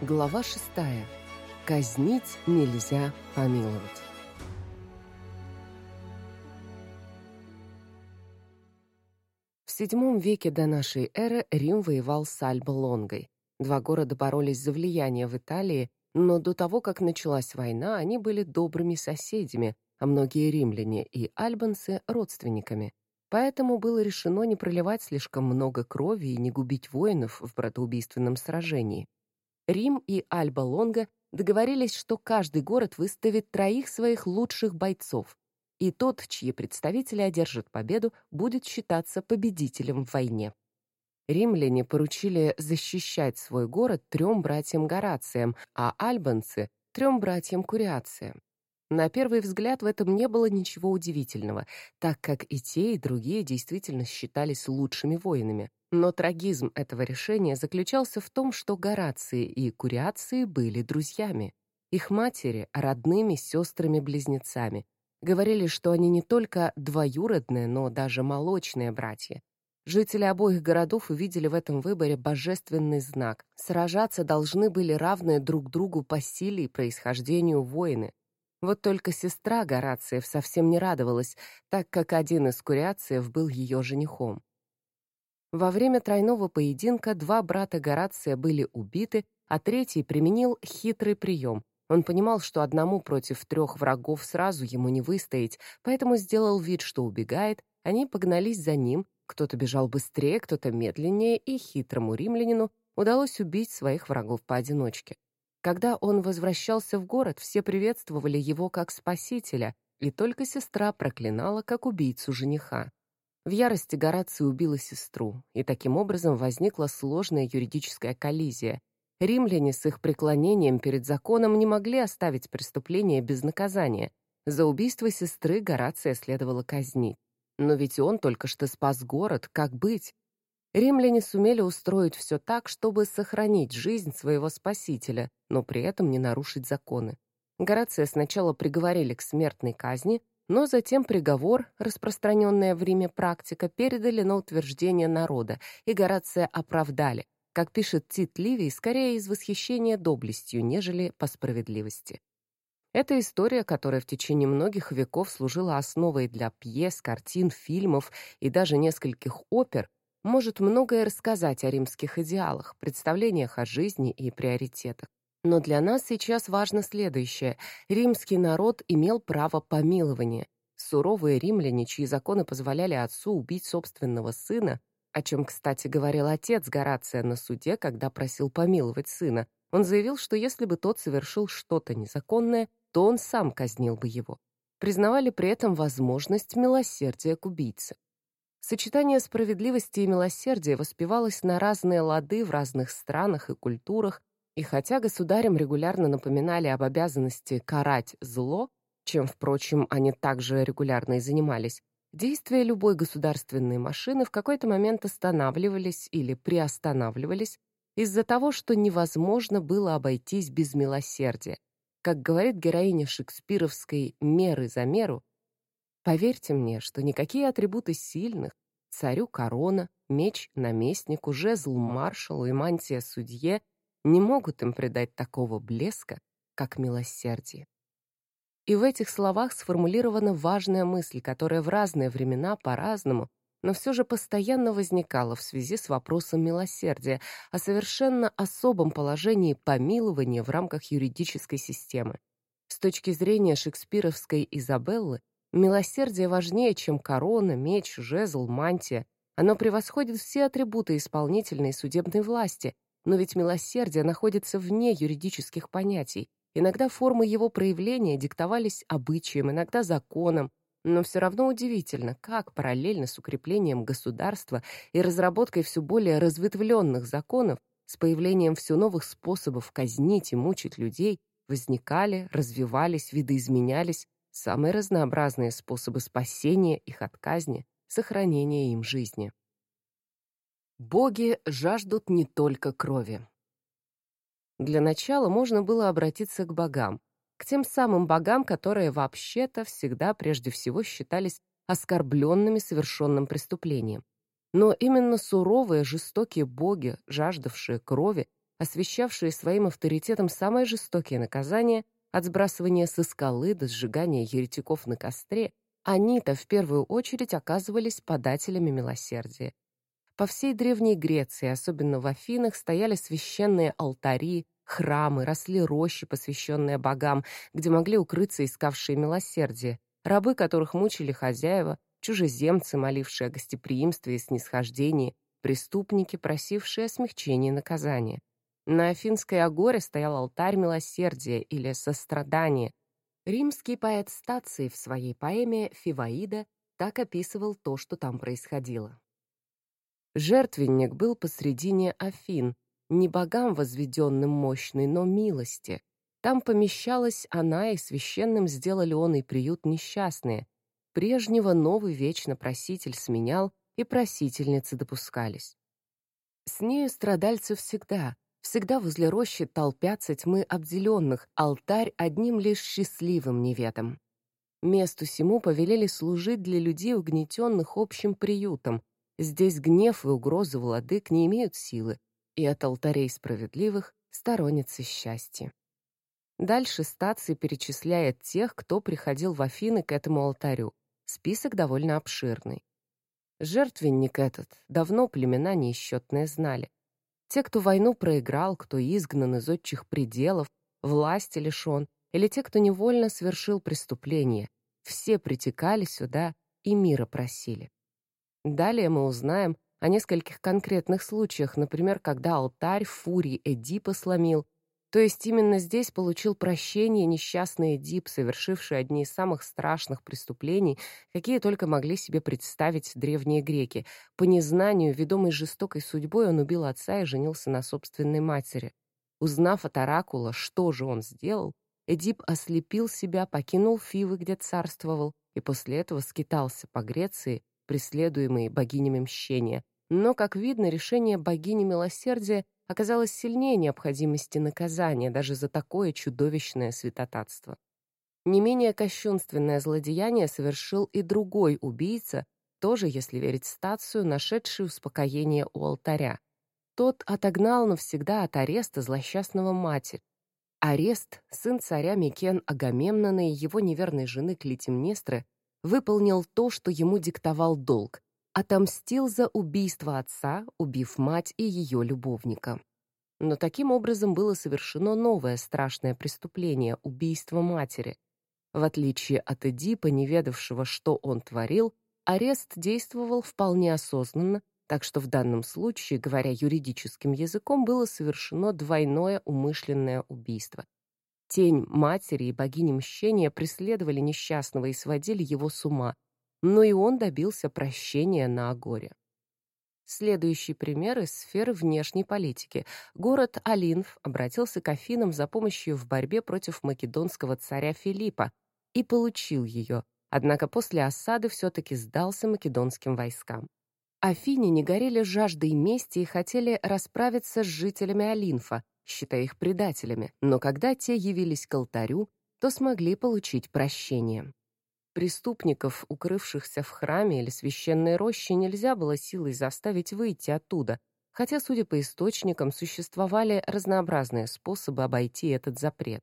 Глава шестая. Казнить нельзя помиловать. В VII веке до нашей эры Рим воевал с Альба-Лонгой. Два города боролись за влияние в Италии, но до того, как началась война, они были добрыми соседями, а многие римляне и альбанцы — родственниками. Поэтому было решено не проливать слишком много крови и не губить воинов в братоубийственном сражении. Рим и Альба-Лонга договорились, что каждый город выставит троих своих лучших бойцов, и тот, чьи представители одержат победу, будет считаться победителем в войне. Римляне поручили защищать свой город трем братьям Горациям, а альбанцы — трем братьям Куриациям. На первый взгляд в этом не было ничего удивительного, так как и те, и другие действительно считались лучшими воинами. Но трагизм этого решения заключался в том, что Горации и Куриации были друзьями. Их матери — родными сестрами-близнецами. Говорили, что они не только двоюродные, но даже молочные братья. Жители обоих городов увидели в этом выборе божественный знак. Сражаться должны были равные друг другу по силе и происхождению воины. Вот только сестра Горациев совсем не радовалась, так как один из Куриациев был ее женихом. Во время тройного поединка два брата Горация были убиты, а третий применил хитрый прием. Он понимал, что одному против трех врагов сразу ему не выстоять, поэтому сделал вид, что убегает, они погнались за ним, кто-то бежал быстрее, кто-то медленнее, и хитрому римлянину удалось убить своих врагов поодиночке. Когда он возвращался в город, все приветствовали его как спасителя, и только сестра проклинала как убийцу жениха. В ярости Гораций убила сестру, и таким образом возникла сложная юридическая коллизия. Римляне с их преклонением перед законом не могли оставить преступление без наказания. За убийство сестры Горация следовало казнить. Но ведь он только что спас город, как быть? Римляне сумели устроить все так, чтобы сохранить жизнь своего спасителя, но при этом не нарушить законы. Горация сначала приговорили к смертной казни, но затем приговор, распространенная в Риме практика, передали на утверждение народа, и Горация оправдали, как пишет Тит Ливий, скорее из восхищения доблестью, нежели по справедливости. Это история, которая в течение многих веков служила основой для пьес, картин, фильмов и даже нескольких опер, может многое рассказать о римских идеалах, представлениях о жизни и приоритетах. Но для нас сейчас важно следующее. Римский народ имел право помилования. Суровые римляне, чьи законы позволяли отцу убить собственного сына, о чем, кстати, говорил отец Горация на суде, когда просил помиловать сына, он заявил, что если бы тот совершил что-то незаконное, то он сам казнил бы его. Признавали при этом возможность милосердия к убийце. Сочетание справедливости и милосердия воспевалось на разные лады в разных странах и культурах, и хотя государям регулярно напоминали об обязанности карать зло, чем, впрочем, они также регулярно и занимались, действия любой государственной машины в какой-то момент останавливались или приостанавливались из-за того, что невозможно было обойтись без милосердия. Как говорит героиня шекспировской «Меры за меру», Поверьте мне, что никакие атрибуты сильных — царю корона, меч наместнику, жезл маршалу и мантия судье — не могут им придать такого блеска, как милосердие. И в этих словах сформулирована важная мысль, которая в разные времена по-разному, но все же постоянно возникала в связи с вопросом милосердия, о совершенно особом положении помилования в рамках юридической системы. С точки зрения шекспировской Изабеллы, Милосердие важнее, чем корона, меч, жезл, мантия. Оно превосходит все атрибуты исполнительной и судебной власти, но ведь милосердие находится вне юридических понятий. Иногда формы его проявления диктовались обычаем, иногда законом, но все равно удивительно, как параллельно с укреплением государства и разработкой все более разветвленных законов, с появлением все новых способов казнить и мучить людей, возникали, развивались, видоизменялись самые разнообразные способы спасения их от казни, сохранения им жизни. Боги жаждут не только крови. Для начала можно было обратиться к богам, к тем самым богам, которые вообще-то всегда прежде всего считались оскорбленными совершенным преступлением. Но именно суровые, жестокие боги, жаждавшие крови, освещавшие своим авторитетом самые жестокие наказания, от сбрасывания со скалы до сжигания еретиков на костре, они-то в первую очередь оказывались подателями милосердия. По всей Древней Греции, особенно в Афинах, стояли священные алтари, храмы, росли рощи, посвященные богам, где могли укрыться искавшие милосердие, рабы которых мучили хозяева, чужеземцы, молившие о гостеприимстве и снисхождении, преступники, просившие о смягчении наказания. На Афинской агоре стоял алтарь милосердия или сострадания. Римский поэт Стаций в своей поэме «Фиваида» так описывал то, что там происходило. Жертвенник был посредине Афин, не богам возведенным мощный, но милости. Там помещалась она, и священным сделали он и приют несчастные. Прежнего новый вечно проситель сменял, и просительницы допускались. С нею страдальцы всегда, всегда возле рощи толпятся тьмы обделенных, алтарь одним лишь счастливым неветом. Месту сему повелели служить для людей, угнетенных общим приютом. Здесь гнев и угрозы владык не имеют силы, и от алтарей справедливых сторонится счастье. Дальше стации перечисляет тех, кто приходил в Афины к этому алтарю. Список довольно обширный. Жертвенник этот давно племена неисчетные знали. Те, кто войну проиграл, кто изгнан из отчих пределов, власти лишен, или те, кто невольно совершил преступление, все притекали сюда и мира просили. Далее мы узнаем о нескольких конкретных случаях, например, когда алтарь в фурии Эдипа сломил, то есть именно здесь получил прощение несчастный Эдип, совершивший одни из самых страшных преступлений, какие только могли себе представить древние греки. По незнанию, ведомый жестокой судьбой, он убил отца и женился на собственной матери. Узнав от оракула, что же он сделал, Эдип ослепил себя, покинул Фивы, где царствовал, и после этого скитался по Греции, преследуемый богинями мщения. Но, как видно, решение богини милосердия оказалось сильнее необходимости наказания даже за такое чудовищное святотатство. Не менее кощунственное злодеяние совершил и другой убийца, тоже, если верить стацию, нашедший успокоение у алтаря. Тот отогнал навсегда от ареста злосчастного матерь. Арест, сын царя Микен Агамемнона и его неверной жены Клитимнестры, выполнил то, что ему диктовал долг, отомстил за убийство отца, убив мать и ее любовника. Но таким образом было совершено новое страшное преступление — убийство матери. В отличие от Эдипа, не ведавшего, что он творил, арест действовал вполне осознанно, так что в данном случае, говоря юридическим языком, было совершено двойное умышленное убийство. Тень матери и богини мщения преследовали несчастного и сводили его с ума — но и он добился прощения на Агоре. Следующий пример из сферы внешней политики. Город Алинф обратился к Афинам за помощью в борьбе против македонского царя Филиппа и получил ее, однако после осады все-таки сдался македонским войскам. Афиняне горели жаждой мести и хотели расправиться с жителями Алинфа, считая их предателями, но когда те явились к алтарю, то смогли получить прощение. Преступников, укрывшихся в храме или священной роще, нельзя было силой заставить выйти оттуда, хотя, судя по источникам, существовали разнообразные способы обойти этот запрет.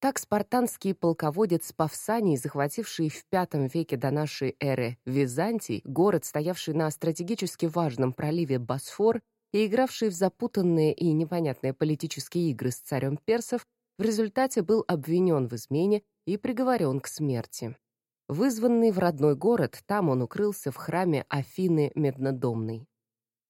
Так спартанский полководец Павсаний, захвативший в V веке до нашей эры Византий, город, стоявший на стратегически важном проливе Босфор и игравший в запутанные и непонятные политические игры с царем персов, в результате был обвинен в измене и приговорен к смерти. Вызванный в родной город, там он укрылся в храме Афины Меднодомной.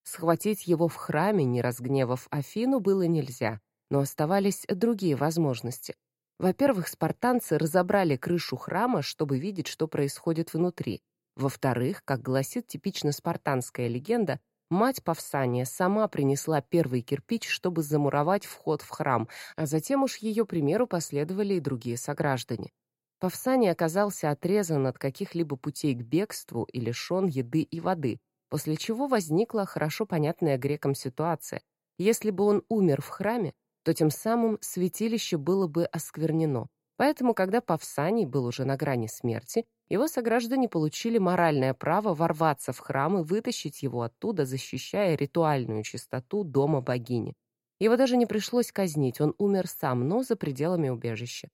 Схватить его в храме, не разгневав Афину, было нельзя, но оставались другие возможности. Во-первых, спартанцы разобрали крышу храма, чтобы видеть, что происходит внутри. Во-вторых, как гласит типично спартанская легенда, мать Павсания сама принесла первый кирпич, чтобы замуровать вход в храм, а затем уж ее примеру последовали и другие сограждане. Павсаний оказался отрезан от каких-либо путей к бегству и лишен еды и воды, после чего возникла хорошо понятная грекам ситуация. Если бы он умер в храме, то тем самым святилище было бы осквернено. Поэтому, когда Павсаний был уже на грани смерти, его сограждане получили моральное право ворваться в храм и вытащить его оттуда, защищая ритуальную чистоту дома богини. Его даже не пришлось казнить, он умер сам, но за пределами убежища.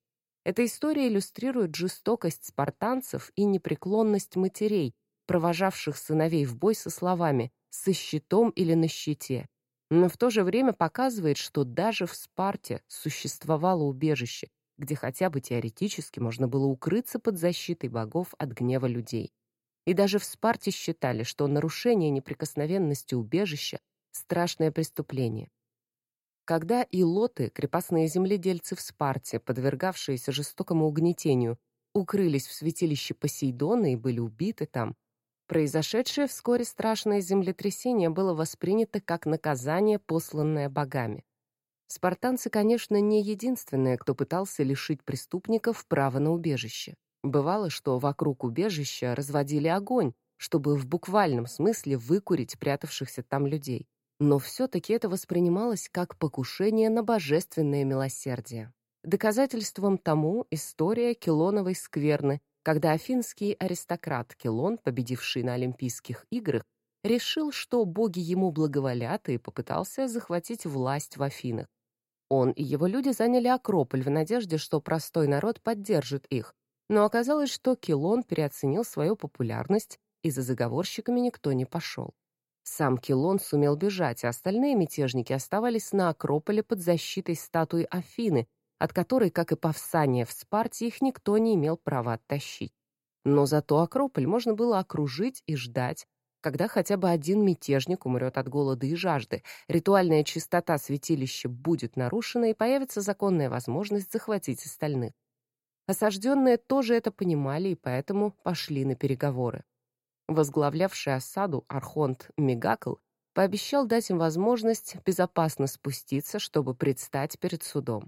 Эта история иллюстрирует жестокость спартанцев и непреклонность матерей, провожавших сыновей в бой со словами «со щитом или на щите», но в то же время показывает, что даже в Спарте существовало убежище, где хотя бы теоретически можно было укрыться под защитой богов от гнева людей. И даже в Спарте считали, что нарушение неприкосновенности убежища — страшное преступление. Когда илоты, крепостные земледельцы в Спарте, подвергавшиеся жестокому угнетению, укрылись в святилище Посейдона и были убиты там, произошедшее вскоре страшное землетрясение было воспринято как наказание, посланное богами. Спартанцы, конечно, не единственные, кто пытался лишить преступников права на убежище. Бывало, что вокруг убежища разводили огонь, чтобы в буквальном смысле выкурить прятавшихся там людей но все-таки это воспринималось как покушение на божественное милосердие. Доказательством тому история Келоновой скверны, когда афинский аристократ Келон, победивший на Олимпийских играх, решил, что боги ему благоволят и попытался захватить власть в Афинах. Он и его люди заняли Акрополь в надежде, что простой народ поддержит их, но оказалось, что Келон переоценил свою популярность, и за заговорщиками никто не пошел. Сам Килон сумел бежать, а остальные мятежники оставались на Акрополе под защитой статуи Афины, от которой, как и Павсания в Спарте, их никто не имел права оттащить. Но зато Акрополь можно было окружить и ждать, когда хотя бы один мятежник умрет от голода и жажды, ритуальная чистота святилища будет нарушена и появится законная возможность захватить остальных. Осажденные тоже это понимали и поэтому пошли на переговоры возглавлявший осаду архонт Мегакл, пообещал дать им возможность безопасно спуститься, чтобы предстать перед судом.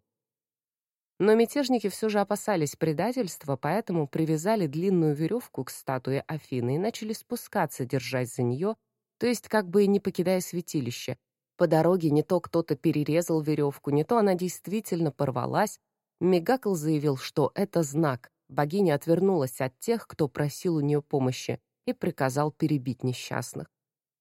Но мятежники все же опасались предательства, поэтому привязали длинную веревку к статуе Афины и начали спускаться, держась за нее, то есть как бы не покидая святилище. По дороге не то кто-то перерезал веревку, не то она действительно порвалась. Мегакл заявил, что это знак. Богиня отвернулась от тех, кто просил у нее помощи, и приказал перебить несчастных.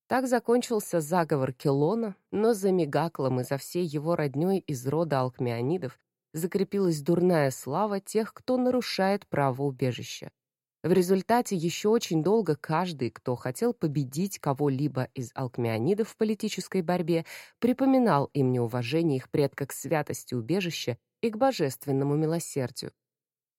Так закончился заговор Келона, но за Мегаклом и за всей его роднёй из рода алкмеонидов закрепилась дурная слава тех, кто нарушает право убежища. В результате еще очень долго каждый, кто хотел победить кого-либо из алкмеонидов в политической борьбе, припоминал им неуважение их предка к святости убежища и к божественному милосердию.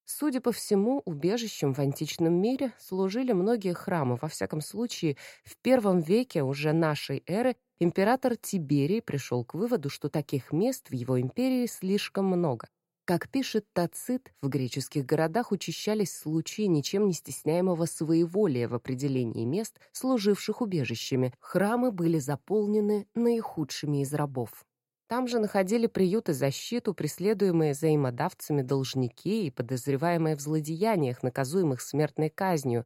Судя по всему, убежищем в античном мире служили многие храмы. Во всяком случае, в первом веке уже нашей эры император Тиберий пришел к выводу, что таких мест в его империи слишком много. Как пишет Тацит, в греческих городах учащались случаи ничем не стесняемого своеволия в определении мест, служивших убежищами. Храмы были заполнены наихудшими из рабов. Там же находили приют и защиту преследуемые взаимодавцами должники и подозреваемые в злодеяниях, наказуемых смертной казнью,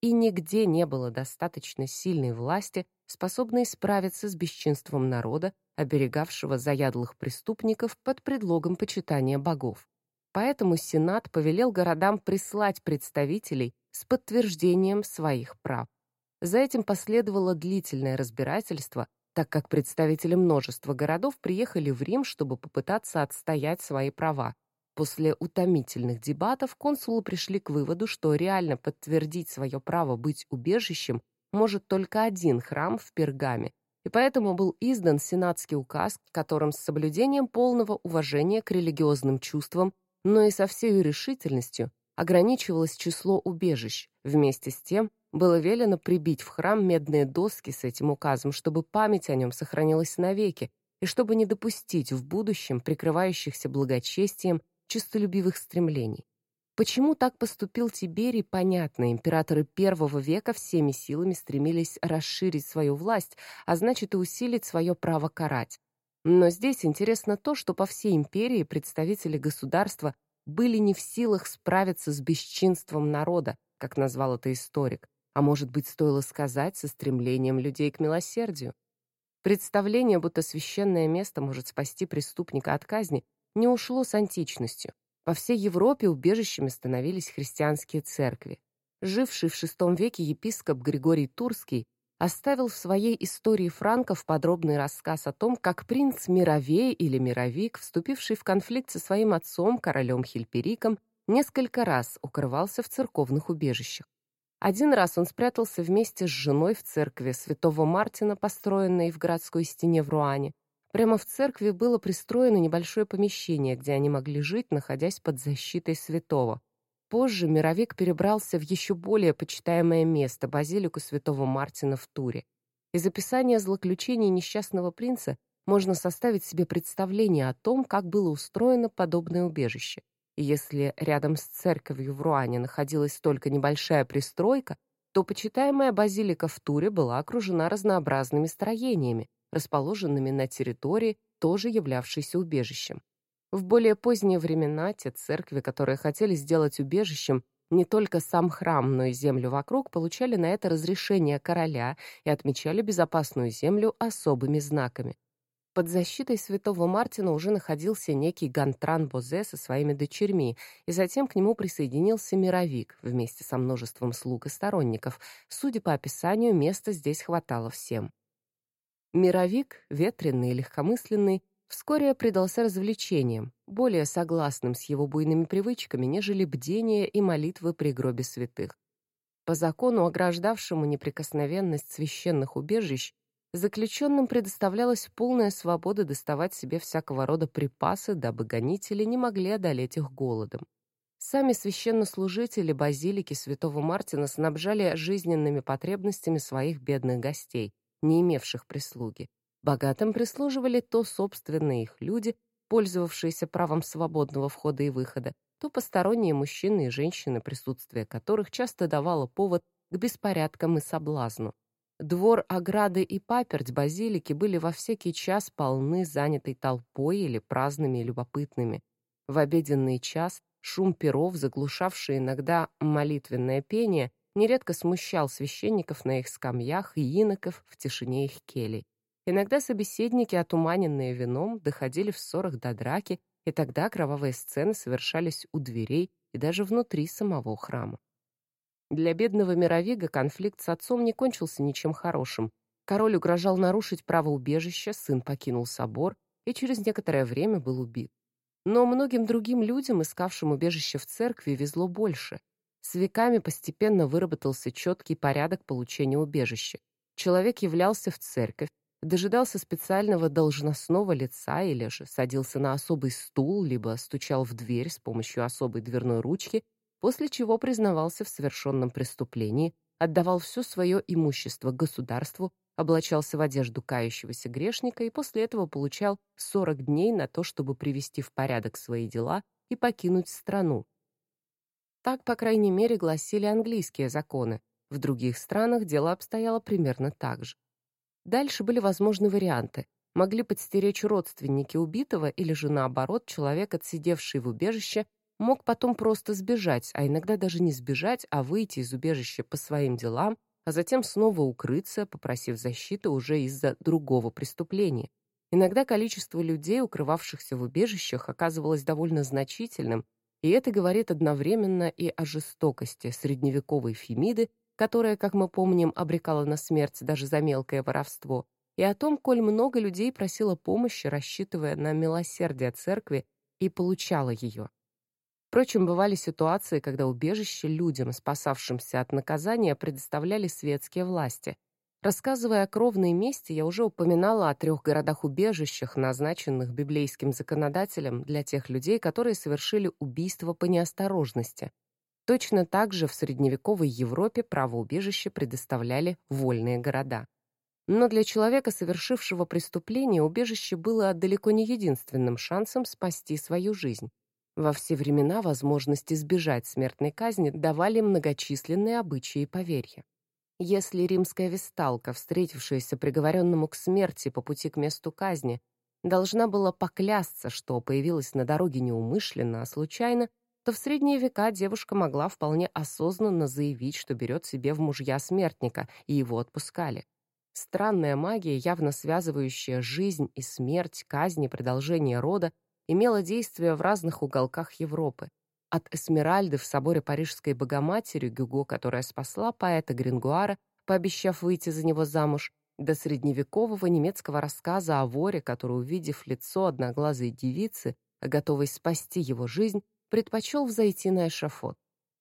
и нигде не было достаточно сильной власти, способной справиться с бесчинством народа, оберегавшего заядлых преступников под предлогом почитания богов. Поэтому Сенат повелел городам прислать представителей с подтверждением своих прав. За этим последовало длительное разбирательство, так как представители множества городов приехали в Рим, чтобы попытаться отстоять свои права. После утомительных дебатов консулы пришли к выводу, что реально подтвердить свое право быть убежищем может только один храм в Пергаме, и поэтому был издан сенатский указ, которым с соблюдением полного уважения к религиозным чувствам, но и со всей решительностью ограничивалось число убежищ, вместе с тем было велено прибить в храм медные доски с этим указом, чтобы память о нем сохранилась навеки, и чтобы не допустить в будущем прикрывающихся благочестием честолюбивых стремлений. Почему так поступил Тиберий, понятно. Императоры первого века всеми силами стремились расширить свою власть, а значит и усилить свое право карать. Но здесь интересно то, что по всей империи представители государства были не в силах справиться с бесчинством народа, как назвал это историк, а может быть, стоило сказать, со стремлением людей к милосердию. Представление, будто священное место может спасти преступника от казни, не ушло с античностью. По всей Европе убежищами становились христианские церкви. Живший в VI веке епископ Григорий Турский оставил в своей истории франков подробный рассказ о том, как принц Мировей или Мировик, вступивший в конфликт со своим отцом, королем Хильпериком, несколько раз укрывался в церковных убежищах. Один раз он спрятался вместе с женой в церкви святого Мартина, построенной в городской стене в Руане. Прямо в церкви было пристроено небольшое помещение, где они могли жить, находясь под защитой святого. Позже Мировик перебрался в еще более почитаемое место, базилику святого Мартина в Туре. Из описания злоключений несчастного принца можно составить себе представление о том, как было устроено подобное убежище. И если рядом с церковью в Руане находилась только небольшая пристройка, то почитаемая базилика в Туре была окружена разнообразными строениями, расположенными на территории, тоже являвшейся убежищем. В более поздние времена те церкви, которые хотели сделать убежищем не только сам храм, но и землю вокруг, получали на это разрешение короля и отмечали безопасную землю особыми знаками. Под защитой святого Мартина уже находился некий Гантран Бозе со своими дочерьми, и затем к нему присоединился Мировик вместе со множеством слуг и сторонников. Судя по описанию, места здесь хватало всем. Мировик, ветреный и легкомысленный, вскоре предался развлечениям, более согласным с его буйными привычками, нежели бдение и молитвы при гробе святых. По закону, ограждавшему неприкосновенность священных убежищ, заключенным предоставлялась полная свобода доставать себе всякого рода припасы, дабы гонители не могли одолеть их голодом. Сами священнослужители базилики святого Мартина снабжали жизненными потребностями своих бедных гостей, не имевших прислуги. Богатым прислуживали то собственные их люди, пользовавшиеся правом свободного входа и выхода, то посторонние мужчины и женщины, присутствие которых часто давало повод к беспорядкам и соблазну. Двор, ограды и паперть базилики были во всякий час полны занятой толпой или праздными и любопытными. В обеденный час шум перов, заглушавший иногда молитвенное пение, нередко смущал священников на их скамьях и иноков в тишине их келей. Иногда собеседники, отуманенные вином, доходили в ссорах до драки, и тогда кровавые сцены совершались у дверей и даже внутри самого храма. Для бедного Мировига конфликт с отцом не кончился ничем хорошим. Король угрожал нарушить право убежища, сын покинул собор и через некоторое время был убит. Но многим другим людям, искавшим убежище в церкви, везло больше. С веками постепенно выработался четкий порядок получения убежища. Человек являлся в церковь, дожидался специального должностного лица или же садился на особый стул, либо стучал в дверь с помощью особой дверной ручки, после чего признавался в совершенном преступлении, отдавал все свое имущество государству, облачался в одежду кающегося грешника и после этого получал 40 дней на то, чтобы привести в порядок свои дела и покинуть страну. Так, по крайней мере, гласили английские законы. В других странах дело обстояло примерно так же. Дальше были возможны варианты. Могли подстеречь родственники убитого или же наоборот, человек, отсидевший в убежище, мог потом просто сбежать, а иногда даже не сбежать, а выйти из убежища по своим делам, а затем снова укрыться, попросив защиты уже из-за другого преступления. Иногда количество людей, укрывавшихся в убежищах, оказывалось довольно значительным, и это говорит одновременно и о жестокости средневековой Фемиды которая, как мы помним, обрекала на смерть даже за мелкое воровство, и о том, коль много людей просило помощи, рассчитывая на милосердие церкви, и получала ее. Впрочем, бывали ситуации, когда убежище людям, спасавшимся от наказания, предоставляли светские власти. Рассказывая о кровной мести, я уже упоминала о трех городах-убежищах, назначенных библейским законодателем для тех людей, которые совершили убийство по неосторожности. Точно так же в средневековой Европе право убежища предоставляли вольные города. Но для человека, совершившего преступление, убежище было далеко не единственным шансом спасти свою жизнь. Во все времена возможность избежать смертной казни давали многочисленные обычаи и поверья. Если римская весталка, встретившаяся приговоренному к смерти по пути к месту казни, должна была поклясться, что появилась на дороге неумышленно, а случайно, то в средние века девушка могла вполне осознанно заявить, что берет себе в мужья смертника, и его отпускали. Странная магия, явно связывающая жизнь и смерть, казни, продолжение рода, имела действие в разных уголках Европы. От Эсмеральды в соборе Парижской Богоматери Гюго, которая спасла поэта Грингуара, пообещав выйти за него замуж, до средневекового немецкого рассказа о воре, который, увидев лицо одноглазой девицы, готовой спасти его жизнь, предпочел взойти на эшафот.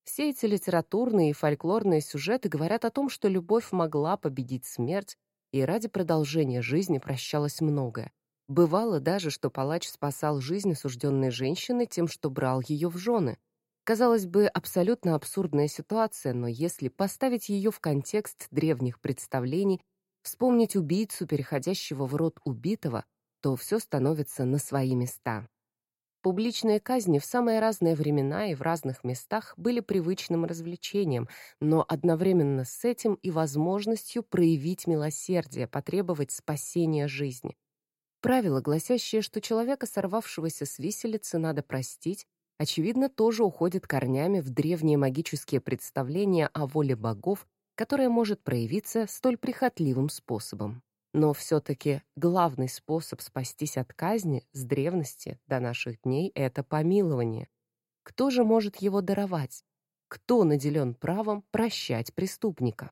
Все эти литературные и фольклорные сюжеты говорят о том, что любовь могла победить смерть, и ради продолжения жизни прощалось многое. Бывало даже, что палач спасал жизнь осужденной женщины тем, что брал ее в жены. Казалось бы, абсолютно абсурдная ситуация, но если поставить ее в контекст древних представлений, вспомнить убийцу, переходящего в род убитого, то все становится на свои места. Публичные казни в самые разные времена и в разных местах были привычным развлечением, но одновременно с этим и возможностью проявить милосердие, потребовать спасения жизни. Правило, гласящее, что человека, сорвавшегося с виселицы, надо простить, очевидно, тоже уходит корнями в древние магические представления о воле богов, которая может проявиться столь прихотливым способом. Но все-таки главный способ спастись от казни с древности до наших дней — это помилование. Кто же может его даровать? Кто наделен правом прощать преступника?